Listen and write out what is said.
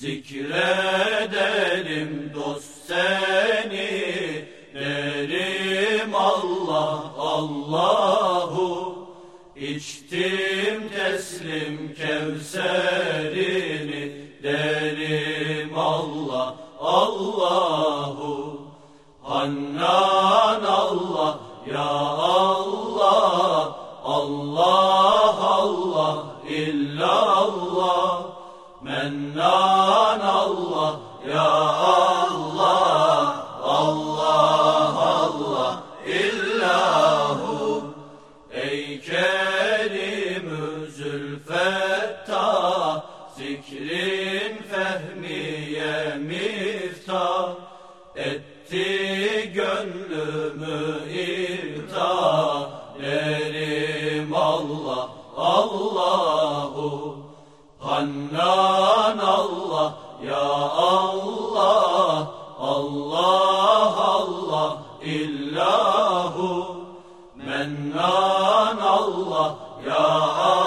Zikrederim dost seni, derim Allah Allahu. İçtim teslim kevserini, derim Allah Allahu. Hannan Allah, ya Allah, Allah Allah, illallah. Mennan Allah, ya Allah, Allah Allah, illahu. Ey Kerim-ü Zülfettah, zikrin fehmiye miftah, etti gönlümü irtah, derim Allah, Allahu. Allah, ya Allah, Allah, Allah, illahu, mennan Allah, Ya Allah.